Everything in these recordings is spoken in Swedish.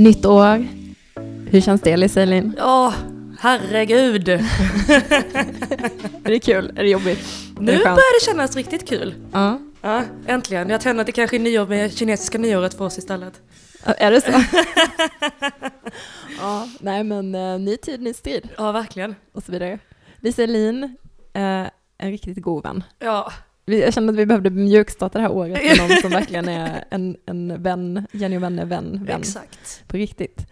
Nytt år. Hur känns det Lisa Elin? Åh, herregud. Är det kul? Är det jobbigt? Nu det börjar det kännas riktigt kul. Ja. Ja, äntligen. Jag tänder att det kanske är nyår med kinesiska nyåret för oss istället. Ja, Är det så? ja, nej men uh, ny tid, ny strid Ja, verkligen. och så vidare. Lisa Elin, eh, en riktigt god vän. Ja, Jag kände att vi behövde mjukstarta det här året med någon som verkligen är en, en vän, Jenny och vänner vän, vän exakt. på riktigt.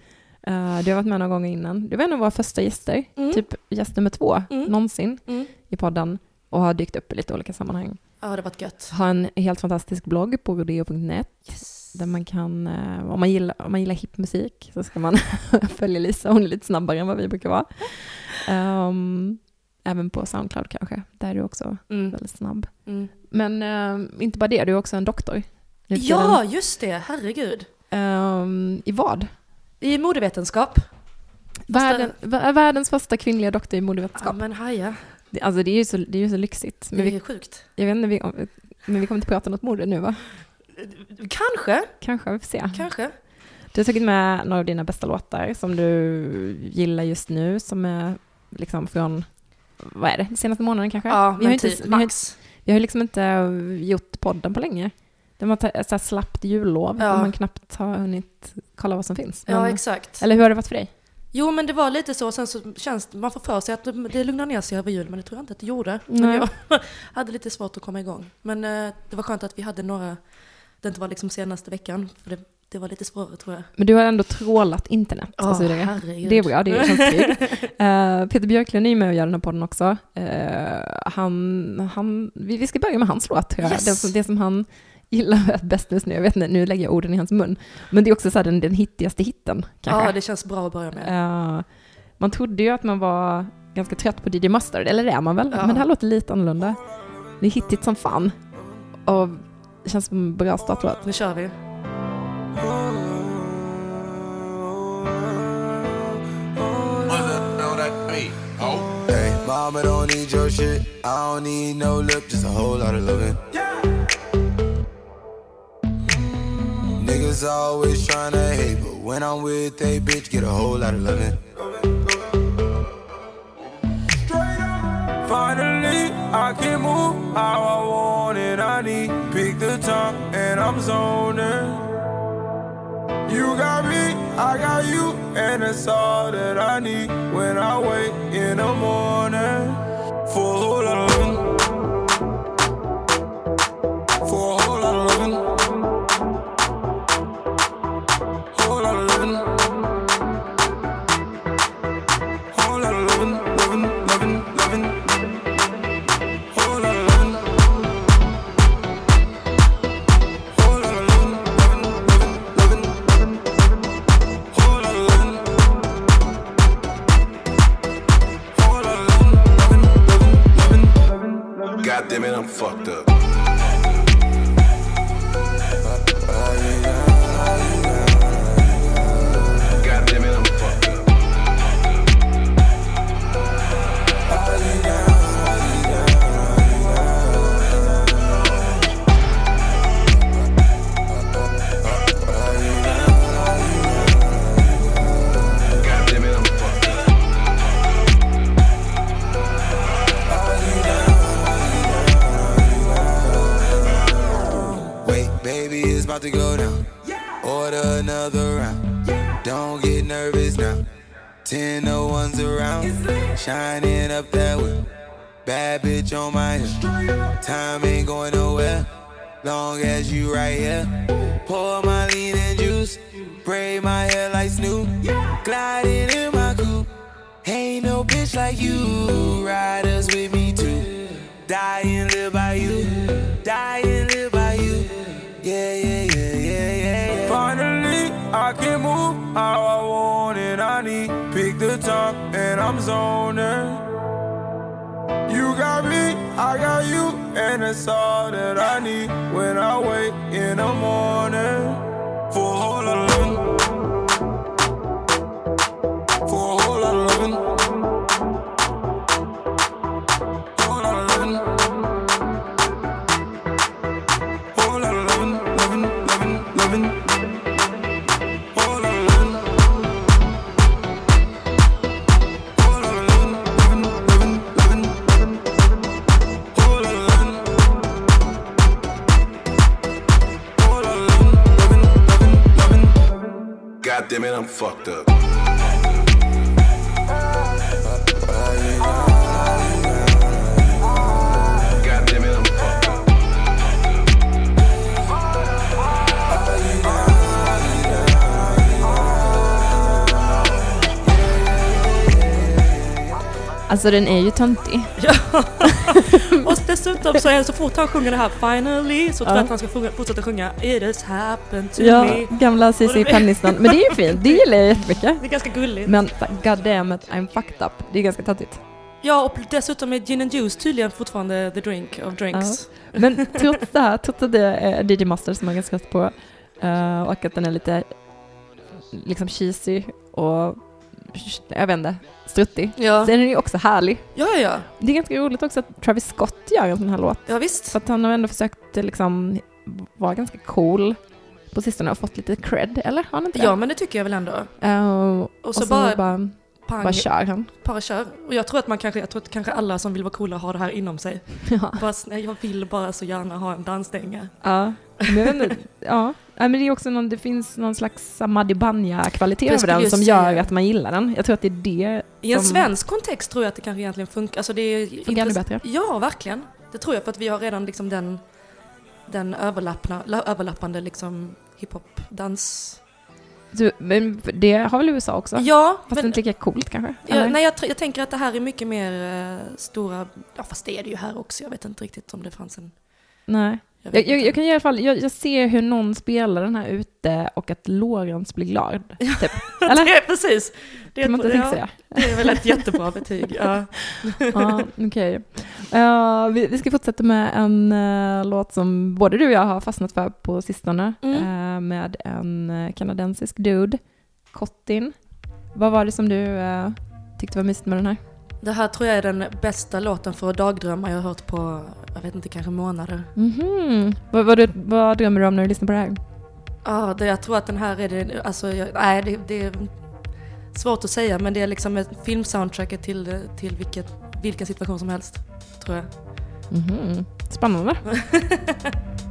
Uh, du har varit med några gånger innan. Du var en av våra första gäster, Mm. typ gäst nummer två Mm. någonsin Mm. i podden och har dykt upp i lite olika sammanhang. Ja, det var gött. Har en helt fantastisk blogg på rodeo.net Yes. där man kan, eh, om man gillar, om man gillar hipmusik så ska man följa Lisa, hon är lite snabbare än vad vi brukar vara. Ehm, även på Soundcloud kanske, där är du också Mm. väldigt snabb. Mm. Men eh, inte bara det, du är också en doktor. Ja, just det. Herregud. Ehm, I vad? I modevetenskap. Världen, vä- världens första kvinnliga doktor i Ja, modevetenskap. men haja. Alltså det är ju så, det är ju så lyxigt. Men Det vi, är sjukt. jag vet inte, vi, men vi kommer inte prata något mode nu va? Kanske, Kanske, vi får se. kanske. Du har tagit med några av dina bästa låtar som du gillar just nu, som är liksom från, vad är det, senaste månaden kanske? Ja, vi, har inte, typ vi, har, max. vi har liksom inte gjort podden på länge. Det var ett så slappt jullov, Ja. och man knappt har hunnit kolla vad som finns. Ja, Men- exakt. eller hur har det varit för dig? Jo, men det var lite så. Sen så känns det, man får för sig att det, lugnar ner sig över jul, men det tror jag inte att det gjorde. Men jag hade lite svårt att komma igång. Men eh, det var skönt att vi hade några, det inte var liksom senaste veckan. För det, det var lite svårare tror jag. Men du har ändå trålat internet och så Åh, vidare. herregud. Det är bra, det känns tryggt. Eh, Peter Björklund är ju med och gör den här podden också. Eh, han, han, vi, vi ska börja med hans låt tror jag. Yes. Det, som- det som han gillar bäst just nu, jag vet inte, nu lägger jag orden i hans mun. Men det är också så den, den hittigaste hitten kanske. Ja, det känns bra att börja med. Eh, man trodde ju att man var ganska trött på DJ Mustard, eller det är man väl? Ja. Men det här låter lite annorlunda. Det är hittigt som fan. Och det känns som en bra startlåt. Nu kör vi. Mama don't need your shit. I don't need no lip, just a whole lot of loving. Niggas always tryna hate, but when I'm with a bitch, get a whole lot of loving. Finally, I can move how I want it. I need pick the time, and I'm zoning. You got me, I got you, and that's all that I need when I wake in the morning. For a whole of the morning. For a whole lot of loving. For a whole lot of loving. Whole lot of loving. Whole lot of loving, loving, loving, loving. Fucked up. God damn it, I'm fucked up. Alltså den är ju töntig. Och dessutom så är så fort han sjunger det här finally så tror jag Ja. att han ska fortsätta sjunga It has happened to Ja, me. gamla CC Penniston. Men det är ju fint, det gillar jag jättemycket. Det är ganska gulligt. Men god damn it, I'm fucked up. Det är ganska töntigt. Ja, och dessutom är gin and juice tydligen fortfarande the drink of drinks. Men trots det här, trots att det är DJ Master som man kan skratta på eh, och att den är lite liksom cheesy och jag vet inte, struttig. Ja. Så är den ju också härlig. ja, ja. Det är ganska roligt också att Travis Scott gör en sån här låt. Ja, visst. För att han har ändå försökt liksom vara ganska cool på sistone och fått lite cred, eller? Har han inte det? Ja, men det tycker jag väl ändå. Eh, och, Och så, så bara, bara, pang, bara kör han. bara kör. Och jag tror att man kanske, jag tror att kanske alla som vill vara coola har det här inom sig. Ja. Bara, nej, jag vill bara så gärna ha en dansstänga. Ja, men ja. Ja, men det är också någon, det finns någon slags Madi Banja-kvalitet Jag över den som gör att man gillar den. Jag tror att det är det I en som svensk kontext tror jag att det kanske egentligen funkar. Alltså det är fungerar ännu bättre. Ja, verkligen. Det tror jag för att vi har redan liksom den, den överlappande liksom hiphop-dans. Du, men det har väl USA också? Ja, Fast men, inte lika coolt kanske? ja, nej, jag, jag tänker att det här är mycket mer eh, stora, ja fast det är det ju här också. Jag vet inte riktigt om det fanns en... nej. Jag Jag, jag, kan i alla fall, jag, jag ser hur någon spelar den här ute och att Lorentz blir glad. Typ. Eller? det är precis. Det Kan man inte tänka ja, sig det? det är väl ett jättebra betyg. Ja. Ja, okej. Eh, vi, vi ska fortsätta med en eh, låt som både du och jag har fastnat för på sistone. Mm. eh, med en kanadensisk dude, Cottin. Vad var det som du tyckte var mysigt med den här? Det här tror jag är den bästa låten för dagdrömmar jag har hört på, jag vet inte, kanske månader. Mhm. Vad, vad, du- vad drömmer du om när du lyssnar på det här? Ja, det, jag tror att den här är det, alltså, jag, nej det, det är svårt att säga men det är liksom ett filmsoundtracket till, till vilket, vilken situation som helst, tror jag. Mhm. Spännande.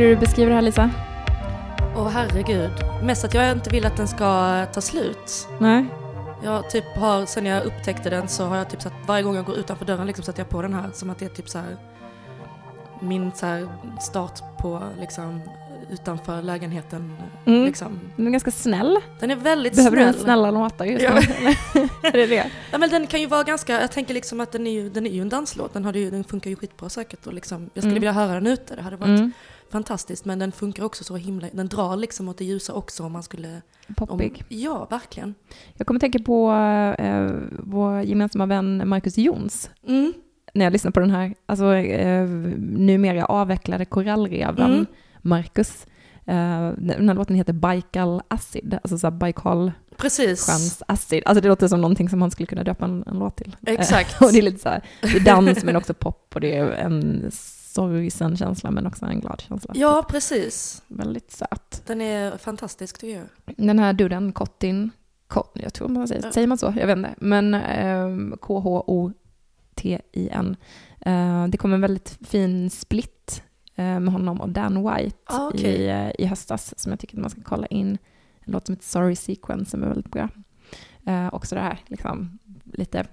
skulle du beskriva det här Lisa? Åh herregud. Mest att jag inte vill att den ska ta slut. Nej? Jag typ har, sen jag upptäckte den så har jag typ satt, varje gång jag går utanför dörren liksom sätter jag på den här som att det är typ så här min så här start på liksom utanför lägenheten. Mm. Liksom. Den är ganska snäll. Den är väldigt Behöver du snäll. en snälla låtar just Ja. nu? Det det? Ja, men den kan ju vara ganska, jag tänker liksom att den är ju, den är ju en danslåt. Den, hade ju, den funkar ju skitbra säkert och liksom, jag skulle Mm. vilja höra den ute. Det hade varit Mm. Fantastiskt. Men den funkar också så himla, den drar liksom åt det ljusa också om man skulle... Om, Poppig. ja, verkligen. Jag kommer tänka på eh, vår gemensamma vän Marcus Jons. Mm. när jag lyssnar på den här, alltså eh, numera avvecklade korallreven, Mm. Marcus. Eh, den här låten heter Baikal Acid, alltså så Baikal Precis. chans acid. Alltså det låter som någonting som man skulle kunna döpa en, en låt till. Exakt. och det är lite så här, det är dans men också pop och det är en sorgsen känsla men också en glad känsla. Ja, precis. Väldigt söt. Den är fantastisk tycker jag. Den här duden, Kottin, Kot, jag tror man säger, Ja. säger man så? Jag vet inte. Men eh, K-H-O-T-I-N. Eh, det kom en väldigt fin split eh, med honom och Dan White Ah, okej. i, eh, i höstas som jag tycker att man ska kolla in. En låt som heter Sorry Sequence som är väldigt bra. Eh, också det här, liksom, lite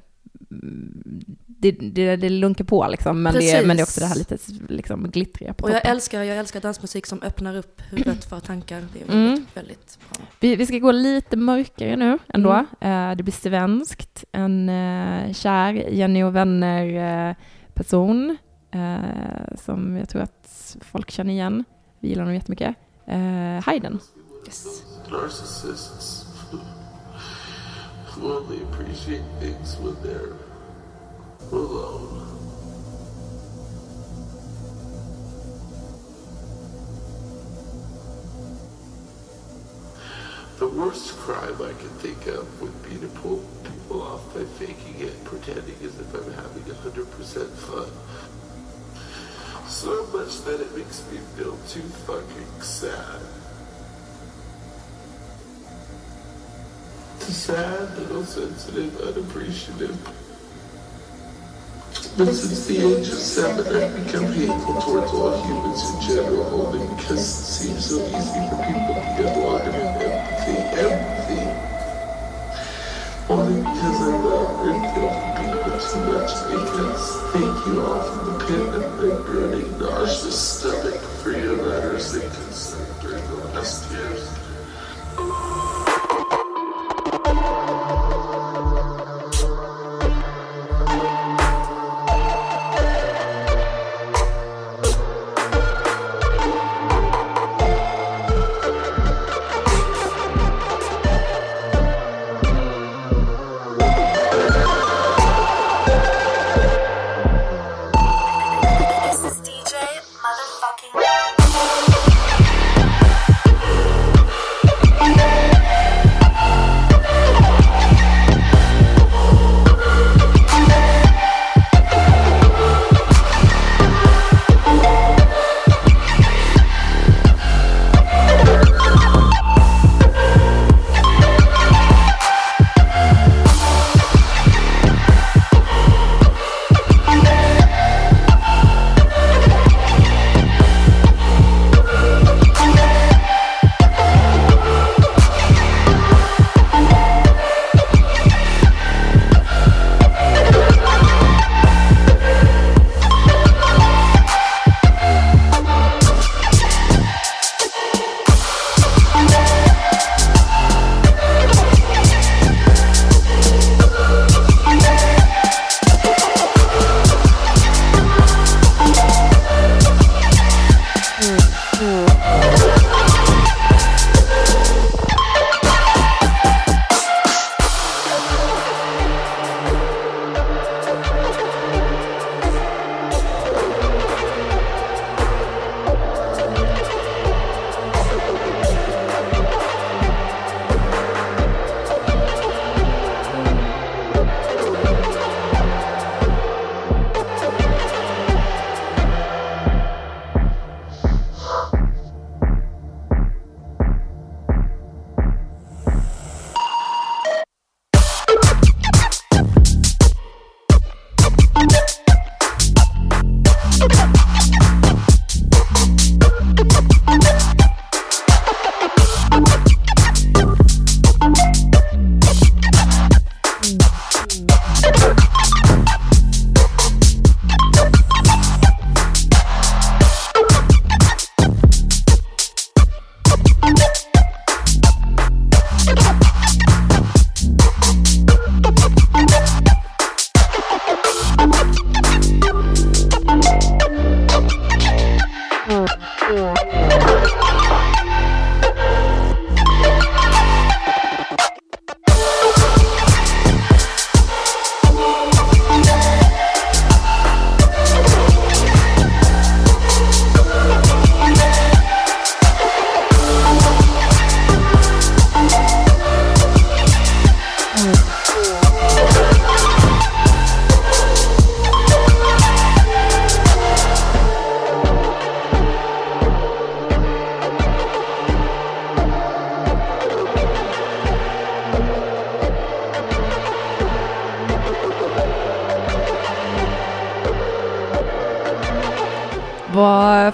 det, det, det lunkar på liksom, men det, är- men det är också det här lite liksom, glittriga på Och jag toppen. älskar, jag älskar dansmusik som öppnar upp huvudet för tankar. Det är Mm. väldigt, väldigt bra. Vi, vi ska gå lite mörkare nu ändå. Mm. Eh, det blir svenskt. En eh, kär Jenny och vänner-person eh, som jag tror att folk känner igen. Vi gillar honom jättemycket. Haydn. Yes. narcissists only appreciate things when they're alone. The worst crime I can think of would be to pull people off by faking it, pretending as if I'm having 100% fun. So much that it makes me feel too fucking sad. Sad, little sensitive, unappreciative. But since the age of seven, I've become hateful towards all humans in general, only because it seems so easy for people to get lost in empathy. Empathy. Only because I love and feel for people too much because thank you all from the pit of my burning, nauseous stomach for your letters and concern during the last years.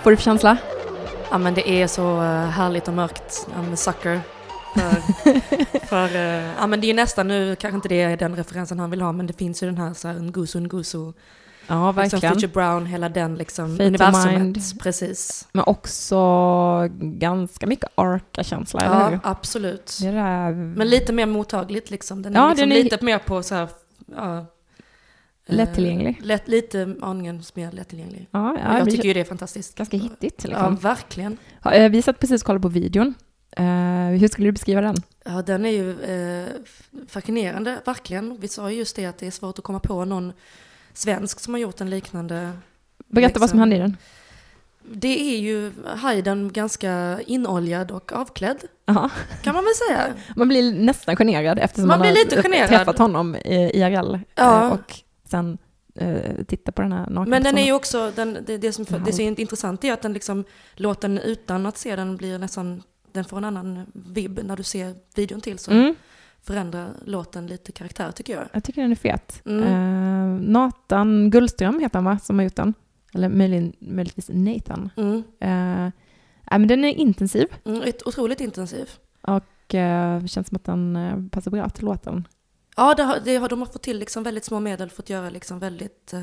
Får du för känsla? Ja men det är så eh, härligt och mörkt. I'm a sucker. För, för eh, ja men det är ju nästan nu, kanske inte det är den referensen han vill ha, men det finns ju den här så här Nguzo Nguzo. Ja, Liksom verkligen. Future Brown, hela den liksom Fate universumet. Mind. Precis. Men också ganska mycket arka-känsla, eller Ja, hur? absolut. Det där... Men lite mer mottagligt liksom. Den är Ja, liksom den är- lite mer på så här, ja, Lättillgänglig. Lätt, lite aningen mer lättillgänglig. Ja, ja, jag tycker ju det är fantastiskt. ganska hittigt. Ja, Liksom. verkligen. Ja, eh, vi satt precis och kollade på videon. Eh, hur skulle du beskriva den? Ja, den är ju eh, fascinerande, verkligen. Vi sa ju just det att det är svårt att komma på någon svensk som har gjort en liknande. Berätta vad som Liksom. hände i den. Det är ju Hayden ganska inoljad och avklädd, Jaha. kan man väl säga. Man blir nästan generad eftersom Man man, har generad. träffat honom i IRL. Ja. eh, Och sen eh, titta på den här nakna Men den är ju också, den, det, det, som, det som är intressant är att den liksom, låten utan att se den blir nästan, den får en annan vibb när du ser videon till så Mm, förändrar låten lite karaktär tycker jag. jag tycker den är fet. Mm. Eh, Nathan Gullström heter han va, som har gjort den. Eller möjligen, möjligtvis Nathan. Mm. Eh, nej, men den är intensiv Mm, otroligt intensiv. och eh, känns som att den eh, passar bra till låten. Ja, det har, det har, de har fått till liksom väldigt små medel, fått göra liksom väldigt eh,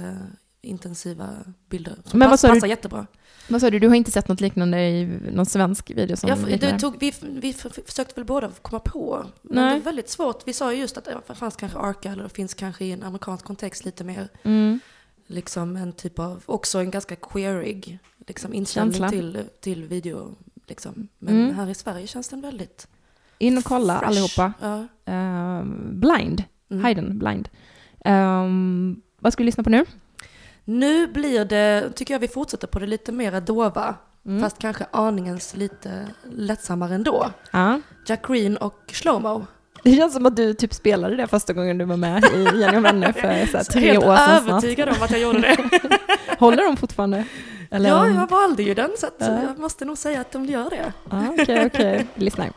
intensiva bilder. Som Men vad pass, sa du? passar jättebra. Vad sa du, du har inte sett något liknande i någon svensk video som Jag, det tog, vi, vi försökte väl båda komma på, men Nej. det är väldigt svårt. Vi sa ju just att det fanns kanske Arca, eller det finns kanske i en amerikansk kontext lite mer Mm. liksom en typ av, också en ganska queerig liksom, inställning till, till video. Liksom. Men Mm. här i Sverige känns den väldigt In och kolla fresh. allihopa. Ja. Eh, blind, Mm. Hayden Blind. Um, vad ska vi lyssna på nu? Nu blir det, tycker jag vi fortsätter på det lite mera dova, Mm. fast kanske aningens lite lättsammare ändå. Ja. Jack Green och Slowmo. Det känns som att du typ spelade det första gången du var med i Jenny och vänner för så här, tre Helt år sedan snart. övertygad om att jag gjorde det. Håller de fortfarande? Eller? ja, jag valde ju den så Ja. jag måste nog säga att de gör det. Okej, okej. Vi lyssnar.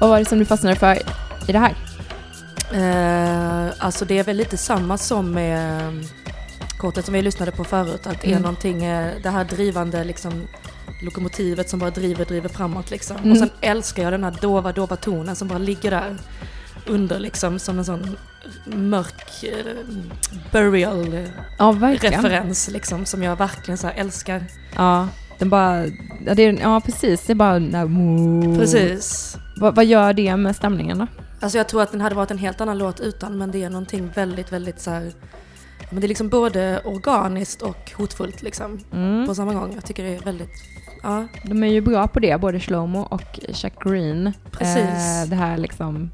Vad var det som du fastnade för i det här? Eh, alltså det är väl lite samma som med eh, kortet som vi lyssnade på förut. Att det är Mm. någonting, eh, det här drivande liksom lokomotivet som bara driver, driver framåt liksom. Mm. Och sen älskar jag den här dova, dova tonen som bara ligger där under liksom som en sån mörk eh, burial Ja, referens liksom som jag verkligen så älskar. Ja, den bara... Ja, det är, ja precis. Det är bara... den där- Precis. Vad, vad gör det med stämningen då? Alltså jag tror att den hade varit en helt annan låt utan men det är någonting väldigt, väldigt så här. Men det är liksom både organiskt och hotfullt liksom Mm. på samma gång. Jag tycker det är väldigt, ja. De är ju bra på det, både Shlomo och Chuck Green. Precis. Eh, det här liksom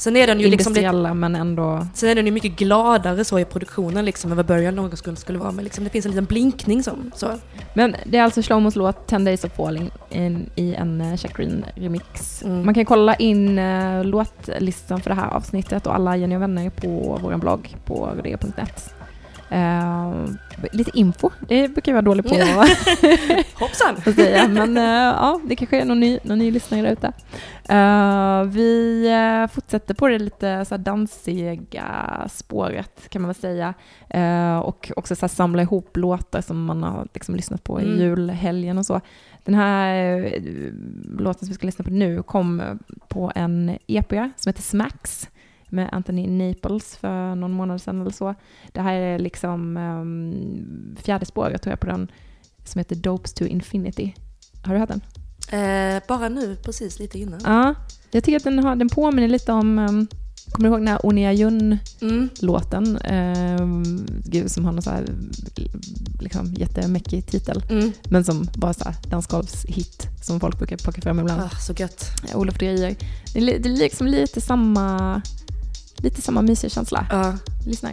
Sen är den ju liksom lite, men ändå... sen är den ju mycket gladare så i produktionen liksom än vad början någon skulle, skulle vara. Men liksom det finns en liten blinkning som så. Men det är alltså Shlomos låt 10 Days of Falling in, i en uh, Chuck Green remix. Mm. Man kan kolla in uh, låtlistan för det här avsnittet och alla Jenny och vänner på vår blogg på rodeo.net. Eh, lite info, det brukar jag vara dålig på Hoppsan! att säga, men eh, ja, det kanske är någon ny, någon ny lyssnare där ute. Eh, vi fortsätter på det lite så här dansiga spåret kan man väl säga. Och också så här samla ihop låtar som man har liksom lyssnat på Mm. i julhelgen och så. Den här låten som vi ska lyssna på nu kom på en EP som heter Smacks med Anthony Naples för någon månad sedan eller så. Det här är liksom um, fjärde spåret tror jag på den som heter Dopes to Infinity. Har du hört den? Eh, bara nu, precis lite innan. Ja, jag tycker att den, har, den påminner lite om, um, kommer du ihåg den här Onia Jun-låten? Mm. Um, gud, som har någon så här liksom, jättemäckig titel. Mm. Men som bara så här dansgolvshit som folk brukar plocka fram ibland. Ah, så gött. Olof Dreyer. Det är, li- det är liksom lite samma, lite samma mysiga känsla. Ja. Lyssna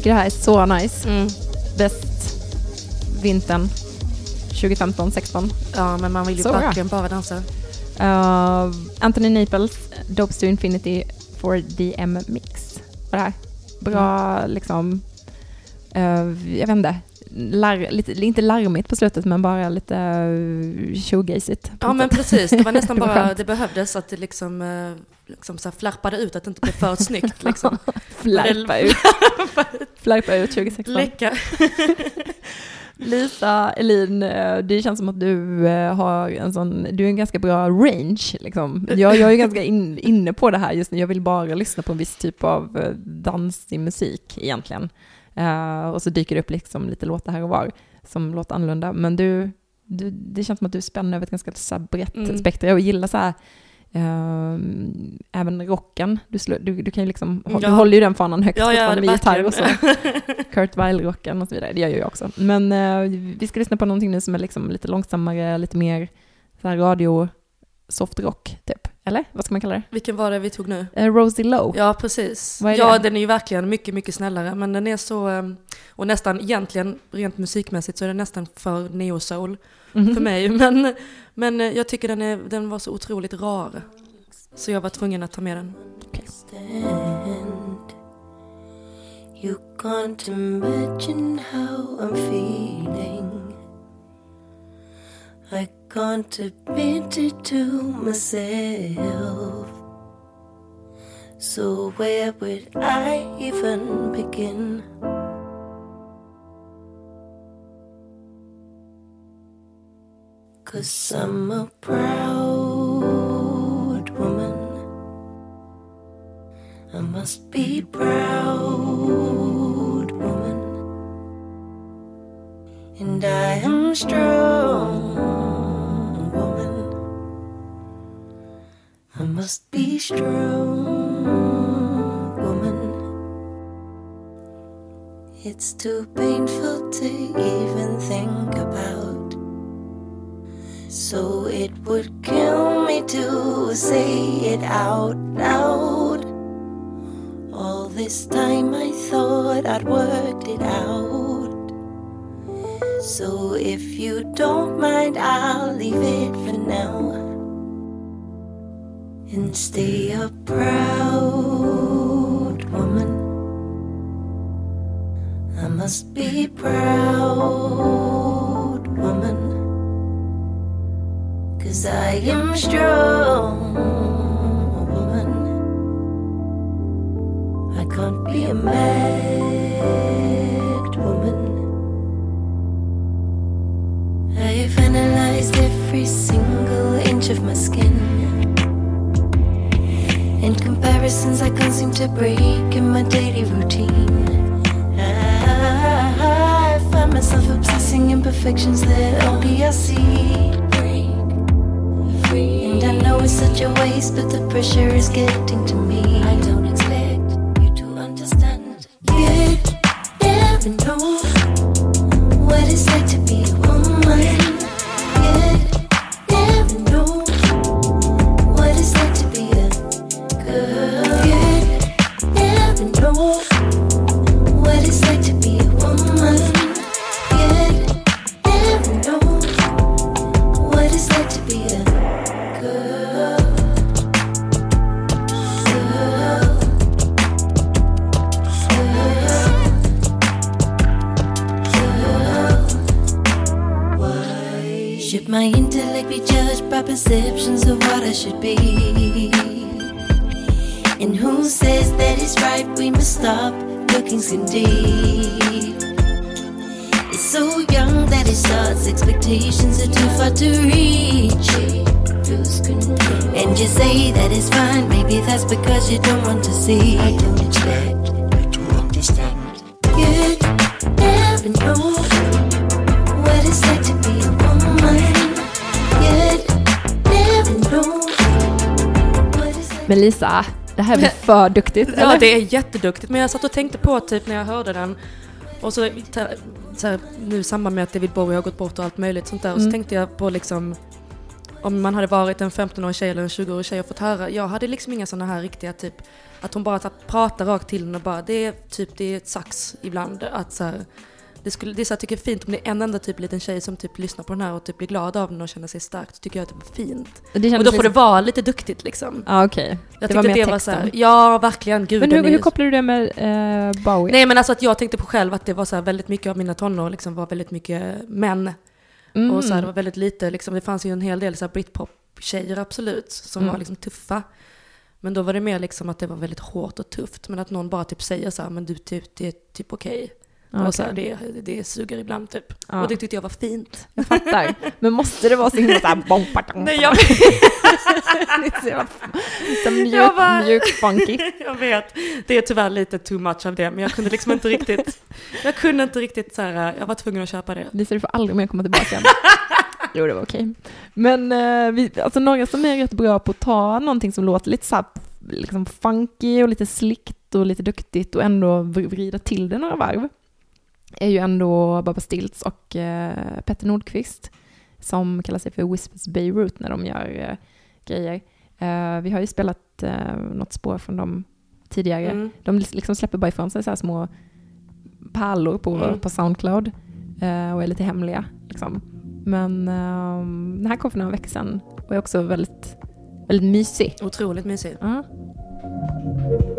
tycker det här är så nice. Mm. Bäst vintern 2015-16. Ja, men man vill ju Så verkligen bara dansa. Uh, Anthony Naples, Dopes to Infinity for DM Mix. Var det här. Bra liksom, eh, jag vet inte, lar, lite, inte larmigt på slutet men bara lite uh, showgazigt. Ja men precis, det var nästan Det var bara, skönt. det behövdes att det liksom, eh, liksom så flärpade ut, att det inte blev för snyggt liksom. Flärpa ut. Flärpa ut 2016. Läcka. Lisa Elin, eh, det känns som att du eh, har en sån, du är en ganska bra range liksom. Jag, jag är ganska in, inne på det här just nu, jag vill bara lyssna på en viss typ av eh, dansig musik egentligen. Eh, och så dyker det upp liksom lite låtar här och var som låter annorlunda. Men du, du det känns som att du spänner över ett ganska så brett Mm. spektra och gillar så här eh, även rocken. Du, du, du kan ju liksom, du Ja. håller ju den fanan högt Ja, fortfarande med gitarr och så. Kurt Weill-rocken och så vidare. Det gör ju jag också. Men eh, vi ska lyssna på någonting nu som är liksom lite långsammare, lite mer så här radio softrock typ. Eller vad ska man kalla det? Vilken var det vi tog nu? Eh, Rosie Lowe. Ja, precis. Ja, den är ju verkligen mycket, mycket snällare. Men den är så, eh, och nästan egentligen, rent musikmässigt, så är den nästan för neo-soul Mhm. för mig. Men, men eh, jag tycker den, är, den var så otroligt rar. Så jag var tvungen att ta med den. understand. You can't imagine how I'm feeling. It to myself. So, where would I even begin? Cause I'm a proud woman. I must be proud woman. And I am strong must be strong woman. It's too painful to even think about. So it would kill me to say it out loud. All this time I thought I'd worked it out. So if you don't mind, I'll leave it for now. And stay a proud woman. I must be proud woman. Cause I am strong woman. I can't be a mad woman. I've analyzed every single inch of my skin. And comparisons I can't seem to break in my daily routine. I find myself obsessing imperfections that only I see. And I know it's such a waste, but the pressure is getting to me. I don't expect Lisa, det här blir för duktigt, Ja, eller? det är jätteduktigt. Men jag satt och tänkte på typ när jag hörde den. Och så, så här, nu i samband med att David Bowie har gått bort och allt möjligt sånt där. Och så Mm. tänkte jag på liksom om man hade varit en 15-årig tjej eller en 20-årig tjej och fått höra. Jag hade liksom inga sådana här riktiga typ Att hon bara pratar rakt till henne och bara, det är typ, det är ett sax ibland. Att så här, det, skulle, det är så jag tycker det är fint om det är en enda typ liten tjej som typ lyssnar på den här och typ blir glad av den och känner sig stark. Så tycker jag att det var fint. Det Och kändes då får det liksom- vara lite duktigt liksom. Ja, okej. Jag Det var mer det var texten. så här, ja verkligen, gud Men hur, är hur kopplar du det med eh, Bowie? Nej men alltså att jag tänkte på själv att det var så här väldigt mycket av mina tonår liksom var väldigt mycket män. Mm. Och så här, det var väldigt lite, liksom, det fanns ju en hel del så här britpop-tjejer absolut, som Mm. var liksom tuffa. Men då var det mer liksom att det var väldigt hårt och tufft. Men att någon bara typ säger så här, men du typ, det är typ okej. Ja, Och så här, det, det suger ibland typ. Ja. Och det tyckte jag var fint. Jag fattar. Men måste det vara så himla såhär bom, patong, Nej jag, Det är så mjuk, Jag bara- mjuk funky. jag vet, det är tyvärr lite too much av det. Men jag kunde liksom inte riktigt, jag kunde inte riktigt så här, jag var tvungen att köpa det. Lisa, du får aldrig mer komma tillbaka. jo, det var okej. Men eh, vi, alltså några som är rätt bra på att ta någonting som låter lite så här, liksom funky och lite slickt och lite duktigt och ändå vr- vrida till det några varv är ju ändå Baba Stilts och eh, Petter Nordqvist som kallar sig för Whispers Beirut när de gör eh, grejer. Eh, vi har ju spelat eh, något spår från dem tidigare. Mm. De liksom släpper bara ifrån sig så här små pärlor på, Mm. på Soundcloud eh, och är lite hemliga. Liksom. Men ehm, den här kom för några veckor sedan och är också väldigt, väldigt mysig. Otroligt mysigt. Ja. How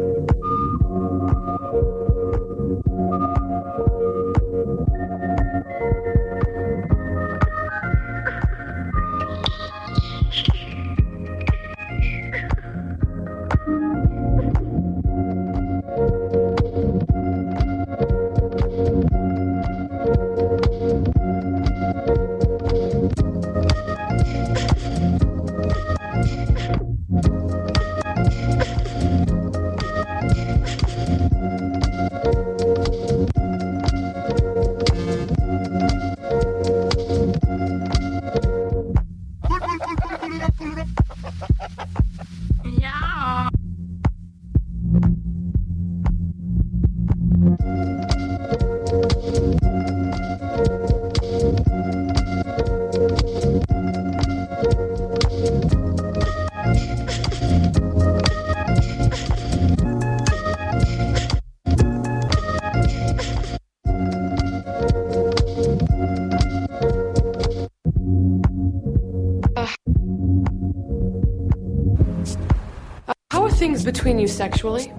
sexually?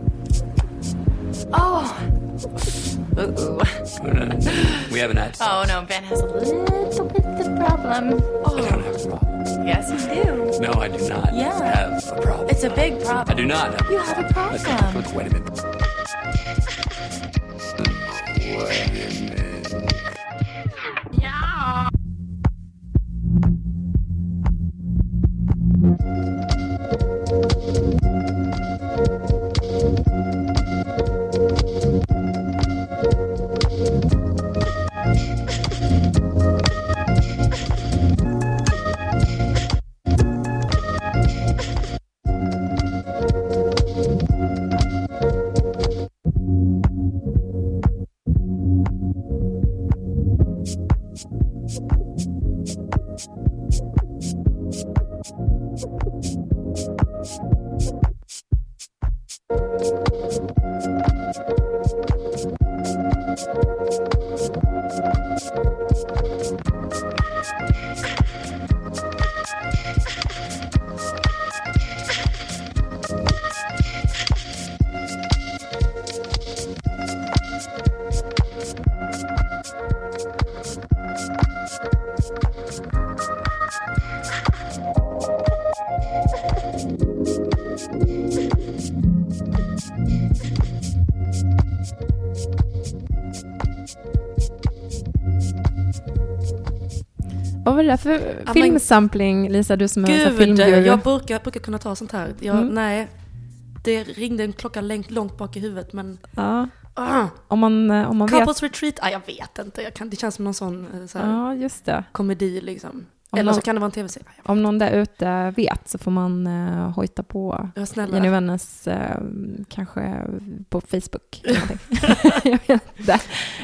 Det för men- filmsampling, Lisa, du som är Gud, filmguru? jag brukar, brukar kunna ta sånt här. Jag, Mm. Nej, det ringde en klocka långt, långt bak i huvudet men... Ja, Ah, om man, eh, om man vet... couples retreat? Ah, jag vet inte. Jag kan, det känns som någon sån eh, så här, Ja, just det. komedi liksom. Om Eller så någon- kan det vara en tv-serie. Om någon där ute vet så får man uh, hojta på Ja. Jenny Wennes, eh, kanske på Facebook. jag vet inte.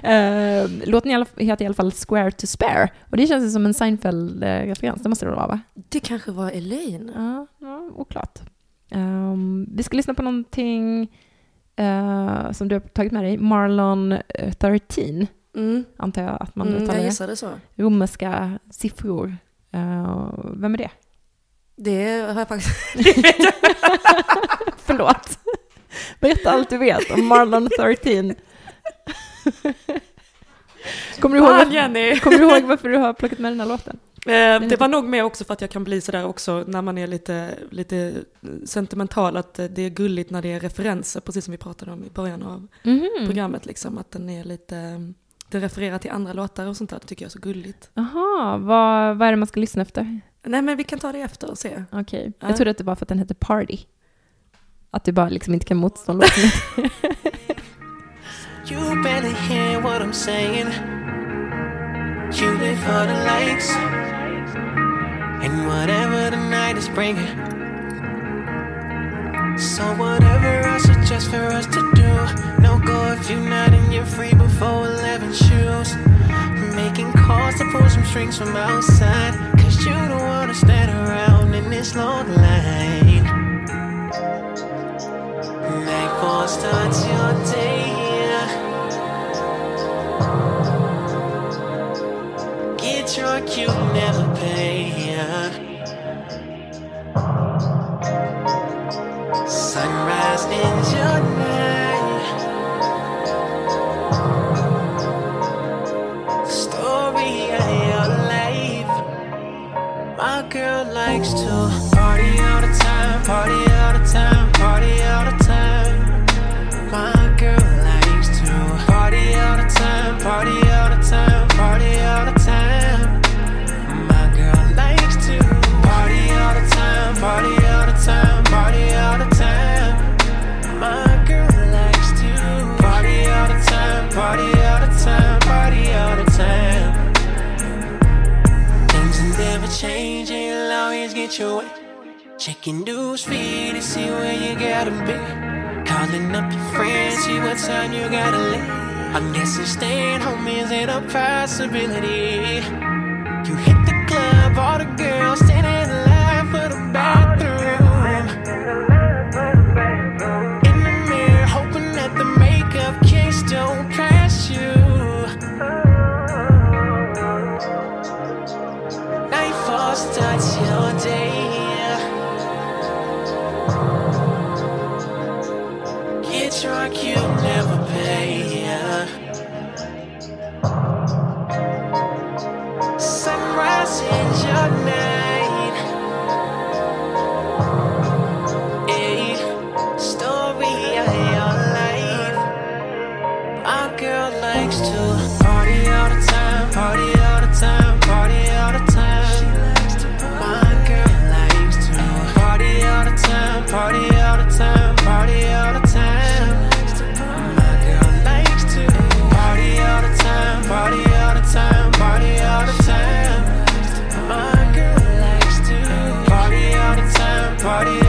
Uh, låten i alla- heter i alla fall Square to Spare. Och det känns som en Seinfeld-referens, det måste det vara va? Det kanske var Elaine. Ja, ja oklart. Ehm, vi ska lyssna på någonting eh, som du har tagit med dig. Marlon eh, 13, Mm. antar jag att man Mm, uttalar det. så. Romerska siffror. Eh, vem är det? Det har jag faktiskt... Förlåt. Berätta allt du vet om Marlon 13. Kommer du, ihåg, varför- Jenny! kommer du ihåg varför du har plockat med den här låten? Eh, det var nog med också för att jag kan bli sådär också när man är lite, lite sentimental, att det är gulligt när det är referenser, precis som vi pratade om i början av Mhm. programmet, liksom, att den är lite, det refererar till andra låtar och sånt där, det tycker jag är så gulligt. Jaha, vad, vad är det man ska lyssna efter? Nej men vi kan ta det efter och se. Okej, Ja. jag trodde att det var för att den heter Party. Att du bara liksom inte kan motstå låten. You barely hear what I'm saying. You live for the likes and whatever the night is bringing. So whatever I suggest for us to do, no go if you're not and you're free before 11 shoes. Making calls to pull some strings from outside, cause you don't wanna stand around in this long line. Nightfall starts your day. Get drunk, you never pay. Sunrise ends your night. Story of your life. My girl likes to party all the time, party all the time, Checking news feed to see where you gotta be. Calling up your friends, see what time you gotta leave. I'm guessing staying home isn't a possibility. You hit the club, all the girls standing in line for the bathroom. Party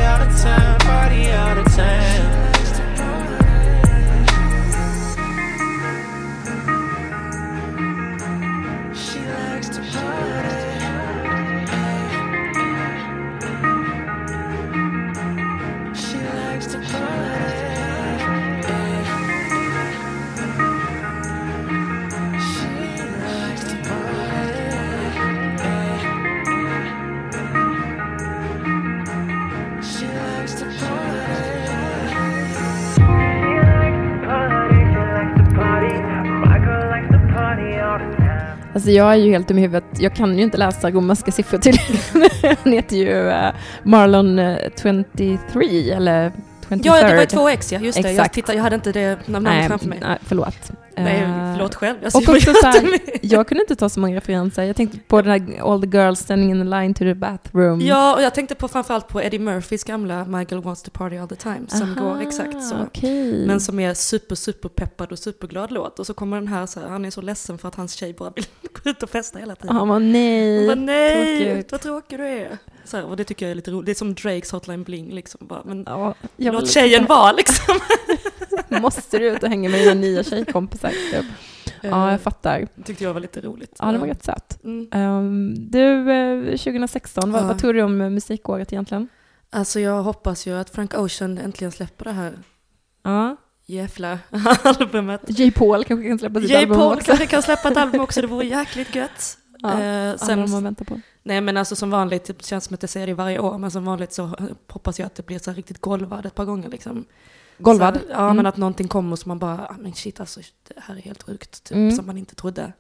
Alltså jag är ju helt dum i huvudet. Jag kan ju inte läsa romerska siffror tydligen. Han heter ju eh, Marlon eh, 23 eller 23rd. Ja, det var två ex ja, just det. Jag, tittade, jag hade inte det namnet framför mig. nej, förlåt. Nej, Eh, förlåt själv. Jag och också så här, jag kunde inte ta så många referenser. Jag tänkte på den här All the girls standing in a line to the bathroom. Ja, och jag tänkte på framförallt på Eddie Murphys gamla Michael Wants to Party All the Time som Aha, går exakt så. okej. Men som är super, super peppad och superglad låt. Och så kommer den här så här, han är så ledsen för att hans tjej bara vill gå ut och festa hela tiden. Han bara nej. Bara, nej, tråkigt. vad tråkig du är. Så här, och det tycker jag är lite roligt. Det är som Drakes Hotline Bling liksom. Bara, men Ja, jag låt tjejen vara liksom. Måste du ut och hänga med dina nya tjejkompisar? Typ. Ja, jag fattar. Det tyckte jag var lite roligt. Ja, det var rätt söt. Mm. Um, du, eh, 2016, vad, Ja. vad tror du om eh, musikåret egentligen? Alltså jag hoppas ju att Frank Ocean äntligen släpper det här Ja. jävla albumet. J. Paul kanske kan släppa sitt J. album Paul också. kanske kan släppa ett album också, det vore jäkligt gött. Ja, Eh, sen, man väntar på. nej men alltså som vanligt, det känns som att jag säger det varje år, men som vanligt så hoppas jag att det blir så här riktigt golvad ett par gånger liksom. Golvad? Så, ja Mm. men att någonting kommer som man bara, ah, men shit alltså det här är helt sjukt, typ, Mm. som man inte trodde.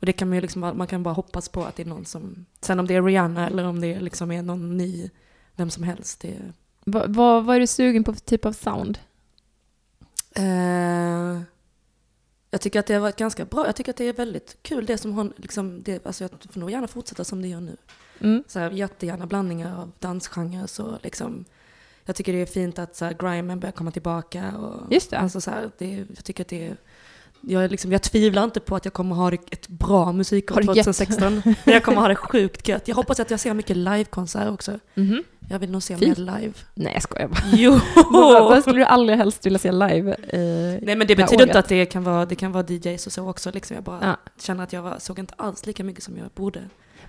Och det kan man ju liksom, man kan bara hoppas på att det är någon som, sen om det är Rihanna eller om det liksom är någon ny, vem som helst, det Va, vad, vad är du sugen på för typ av sound? Eh, jag tycker att det har varit ganska bra. Jag tycker att det är väldigt kul det som hon, liksom, det, alltså jag får nog gärna fortsätta som det gör nu. Mm. Så här, jättegärna blandningar av dansgenrer så liksom, jag tycker det är fint att så här, grimen börjar komma tillbaka. Och, Just det. Alltså, så här, det jag tycker att det är, jag, liksom, jag tvivlar inte på att jag kommer ha ett bra musikår Har det gött. 2016. Men jag kommer ha det sjukt gött. Jag hoppas att jag ser mycket livekonserter också. Mhm. Jag vill nog se Fint. mer live. Nej, jag skojar bara. Jo! vad, skulle du allra helst vilja se live? Eh, Nej men det betyder inte att det kan vara, det kan vara DJs och så också. Liksom jag bara Ja. känner att jag var, såg inte alls lika mycket som jag borde.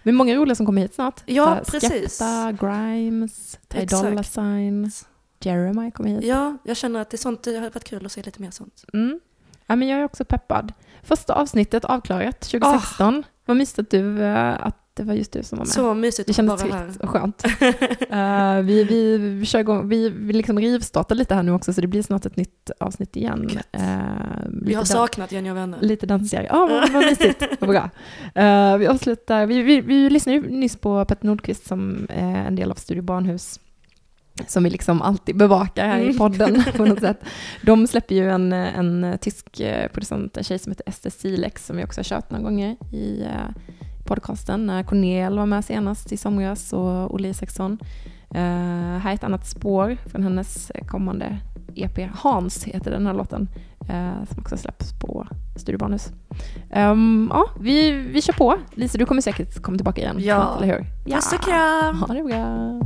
Men många roliga som kommer hit snart. Ja, Så precis. Skepta, Grimes, Ty. Dolla Sign, Jeremiah kommer hit. Ja, jag känner att det är sånt, det hade varit kul att se lite mer sånt. Mm. Ja, men jag är också peppad. Första avsnittet avklarat 2016. Vad mysigt att, du, eh, att det var just du som var med. Så mysigt det kändes tryggt och skönt. Eh, vi, vi, vi, kör igång, vi, vi liksom rivstartar lite här nu också, så det blir snart ett nytt avsnitt igen. Eh, Vi har saknat Jenny och vänner. Lite dansserie. Ja, vad, vad mysigt. Vad bra. Eh, vi avslutar, vi, vi, vi lyssnade ju nyss på Petter Nordqvist som är en del av Studio Barnhus. Som vi liksom alltid bevakar här i Mm. podden på något sätt. De släpper ju en, en tysk producent, en tjej som heter Ester Silex, som vi också har kört några gånger i podcasten. När Cornel var med senast i somras och Olle Isaksson. Eh, här är ett annat spår från hennes kommande EP. Hans heter den här låten. eh, som också släpps på Studio Barnhus. Ehm, ja, vi, vi kör på. Lisa, du kommer säkert komma tillbaka igen. Ja. Eller hur? Puss och kram! Ha det bra.